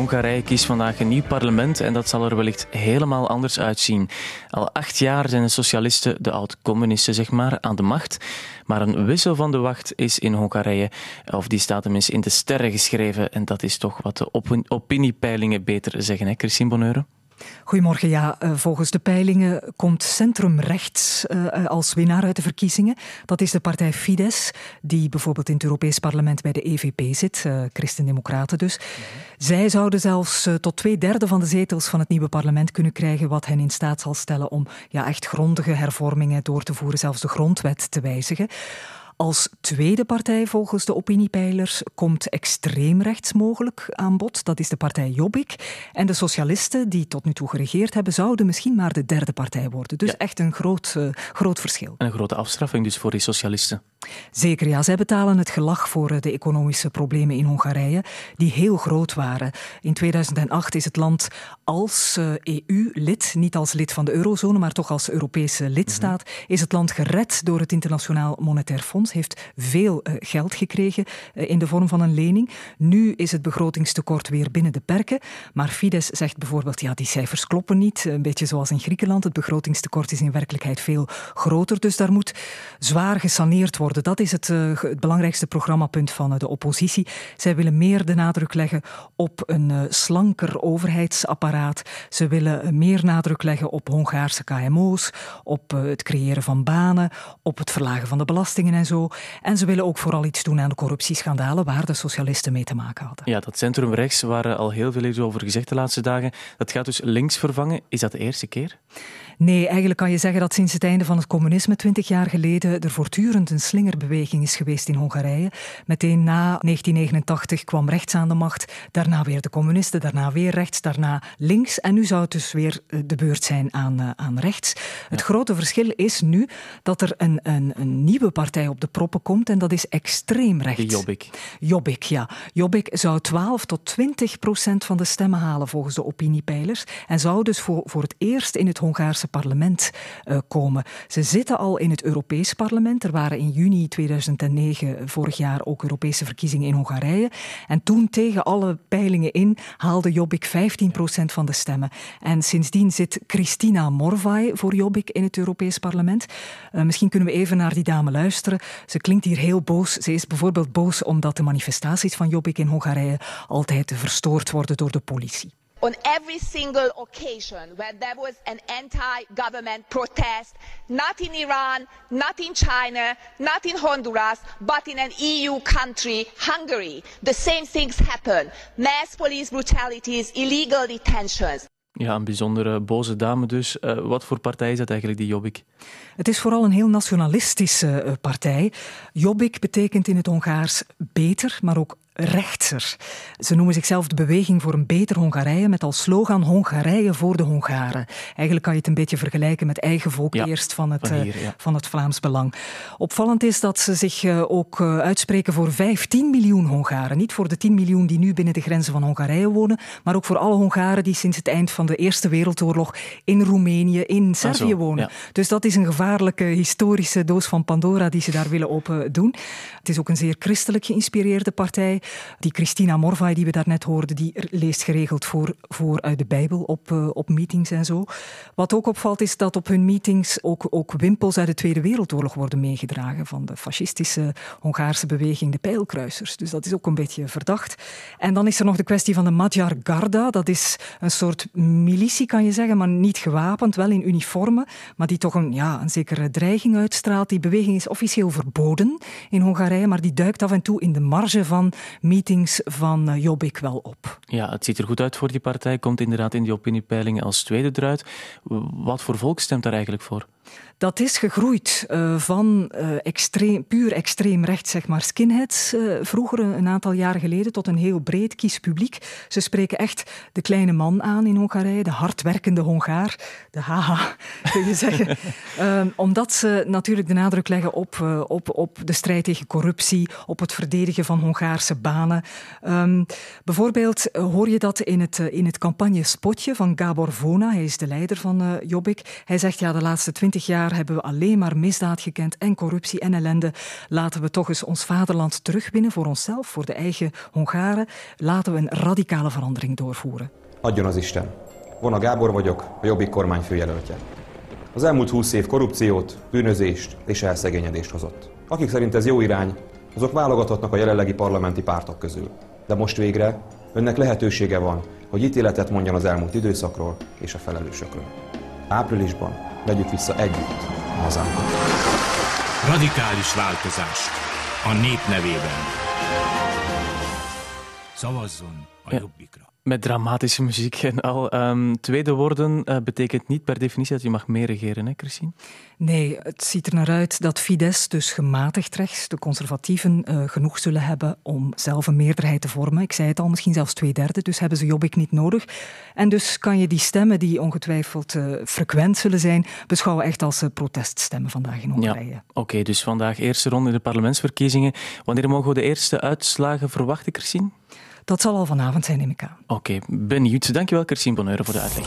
Hongarije kiest vandaag een nieuw parlement en dat zal er wellicht helemaal anders uitzien. Al acht jaar zijn de socialisten, de oud-communisten zeg maar, aan de macht. Maar een wissel van de wacht is in Hongarije, of die staat tenminste in de sterren geschreven. En dat is toch wat de opiniepeilingen beter zeggen, hè, Christine Bonheuren? Goedemorgen. Ja, eh, volgens de peilingen komt centrumrechts uh, als winnaar uit de verkiezingen. Dat is de partij Fidesz, die bijvoorbeeld in het Europees Parlement bij de EVP zit, Christen-Democraten dus. Mhm. Zij zouden zelfs tot twee derde van de zetels van het nieuwe parlement kunnen krijgen, wat hen in staat zal stellen om ja, echt grondige hervormingen door te voeren, zelfs de grondwet te wijzigen. Als tweede partij volgens de opiniepeilers komt extreemrechts mogelijk aan bod. Dat is de partij Jobbik. En de socialisten, die tot nu toe geregeerd hebben, zouden misschien maar de derde partij worden. Dus echt een groot, uh, groot verschil. Een grote afstraffing dus voor die socialisten. Zeker, ja. Zij betalen het gelag voor eh, de economische problemen in Hongarije, die heel groot waren. In 2008 is het land als EU-lid, eh, e niet als lid van de eurozone, maar toch als Europese lidstaat, mhm. is het land gered door het Internationaal Monetair Fonds, heeft veel uh, geld gekregen in de vorm van een lening. Nu is het begrotingstekort weer binnen de perken, maar Fidesz zegt bijvoorbeeld, ja, die cijfers kloppen niet. Een beetje zoals in Griekenland, het begrotingstekort is in werkelijkheid veel groter, dus daar moet zwaar gesaneerd worden dat is het, uh, het belangrijkste programmapunt van uh, de oppositie. Zij willen meer de nadruk leggen op een uh, slanker overheidsapparaat. Ze willen meer nadruk leggen op Hongaarse KMO's, op het creëren van banen, op het verlagen van de belastingen en zo. En ze willen ook vooral iets doen aan de corruptieschandalen waar de socialisten mee te maken hadden. Ja, dat centrum rechts, waar al heel veel over gezegd de laatste dagen, dat gaat dus links vervangen. Is dat de eerste keer? Nee, eigenlijk kan je zeggen dat sinds het einde van het communisme, twintig jaar geleden, er voortdurend een slingerbeweging is geweest in Hongarije. Meteen na 1989 kwam rechts aan de macht, daarna weer de communisten, daarna weer rechts, daarna links. En nu zou het dus weer eh, de beurt zijn aan, uh, aan rechts. Het grote verschil is nu dat er een, een, een, nieuwe partij op de proppen komt en dat is extreem rechts. De Jobbik. Jobbik, ja. Jobbik zou 12 tot 20 procent van de stemmen halen volgens de opiniepeilers en zou dus voor, voor het eerst in het Hongaarse parlement uh, komen. Ze zitten al in het Europees parlement. Er waren in juni 2009, vorig jaar, ook Europese verkiezingen in Hongarije. En toen, tegen alle peilingen in, haalde Jobbik 15% van de stemmen. En sindsdien zit Christina Morvai voor Jobbik in het Europees parlement. Uh, misschien kunnen we even naar die dame luisteren. Ze klinkt hier heel boos. Ze is bijvoorbeeld boos omdat de manifestaties van Jobbik in Hongarije altijd verstoord worden door de politie. On every single occasion when there was an anti-government protest, not in Iran, not in China, not in Honduras, but in an EU country, Hungary. The same things happen. Mass police brutalities, illegal detentions. Ja, een bijzondere boze dame dus. Uh, wat voor partij is dat eigenlijk, die Jobbik? Het is vooral een heel nationalistische uh, partij. Jobbik betekent in het Hongaars beter, maar ook rechtser. Ze noemen zichzelf de Beweging voor een Beter Hongarije met als slogan Hongarije voor de Hongaren. Eigenlijk kan je het een beetje vergelijken met eigen volk eerst van het, van, hier, ja. uh, van, het Vlaams Belang. Opvallend is dat ze zich uh, ook uh, uitspreken voor 15 miljoen Hongaren. Niet voor de 10 miljoen die nu binnen de grenzen van Hongarije wonen, maar ook voor alle Hongaren die sinds het eind van de Eerste Wereldoorlog in Roemenië, in Servië zo, wonen. Ja. Dus dat is een gevaarlijke historische doos van Pandora die ze daar willen open doen. Het is ook een zeer christelijk geïnspireerde partij. Die Christina Morvai, die we daarnet hoorden, die leest geregeld voor, voor uit de Bijbel op, uh, op meetings en zo. Wat ook opvalt is dat op hun meetings ook, ook wimpels uit de Tweede Wereldoorlog worden meegedragen van de fascistische Hongaarse beweging, de pijlkruisers. Dus dat is ook een beetje verdacht. En dan is er nog de kwestie van de Magyar Garda. Dat is een soort militie, kan je zeggen, maar niet gewapend, wel in uniformen, maar die toch een, ja, een zekere dreiging uitstraalt. Die beweging is officieel verboden in Hongarije, maar die duikt af en toe in de marge van meetings van uh, Jobbik wel op. Ja, het ziet er goed uit voor die partij. Komt inderdaad in die opiniepeilingen als tweede eruit. Wat voor volk stemt daar eigenlijk voor? Dat is gegroeid uh, van uh, extreem, puur extreem rechts, zeg maar, skinheads, uh, vroeger een aantal jaren geleden, tot een heel breed kiespubliek. Ze spreken echt de kleine man aan in Hongarije, de hardwerkende Hongaar, de haha, kun je zeggen. omdat ze natuurlijk de nadruk leggen op, op, op de strijd tegen corruptie, op het verdedigen van Hongaarse banen. Um, bijvoorbeeld hoor je dat in het, in het campagnespotje van Gabor Vona. Hij is de leider van Jobbik. Hij zegt, ja, de laatste twintig jaar hebben we alleen maar misdaad gekend en corruptie en ellende. Laten we toch eens ons vaderland terugwinnen voor onszelf, voor de eigen Hongaren. Laten we een radicale verandering doorvoeren. Adjon az Isten. Vona Gábor vagyok, a Jobbik kormány főjelöltje. Az elmúlt 20 év korrupciót, bűnözést és elszegényedést hozott. Akik szerint ez jó irány, azok válogathatnak a jelenlegi parlamenti pártok közül. De most végre önnek lehetősége van, hogy ítéletet mondjon az elmúlt időszakról és a felelősökről. Áprilisban vegyük vissza együtt a hazánkat. Radikális változás a nép nevében. Szavazzon a ja. Jobbikra. Met dramatische muziek en al. Um, tweede worden uh, betekent niet per definitie dat je mag meeregeren, hè, Christine? Nee, het ziet er naar uit dat Fidesz, dus gematigd rechts, de conservatieven, uh, genoeg zullen hebben om zelf een meerderheid te vormen. Ik zei het al, misschien zelfs twee derde, dus hebben ze Jobbik niet nodig. En dus kan je die stemmen, die ongetwijfeld uh, frequent zullen zijn, beschouwen echt als proteststemmen vandaag in Hongarije. Ja, Oké, okay, dus vandaag eerste ronde in de parlementsverkiezingen. Wanneer mogen we de eerste uitslagen verwachten, Christine? Dat zal al vanavond zijn, neem ik aan. Oké, okay, benieuwd. Dankjewel, Christine Bonheur, voor de uitleg.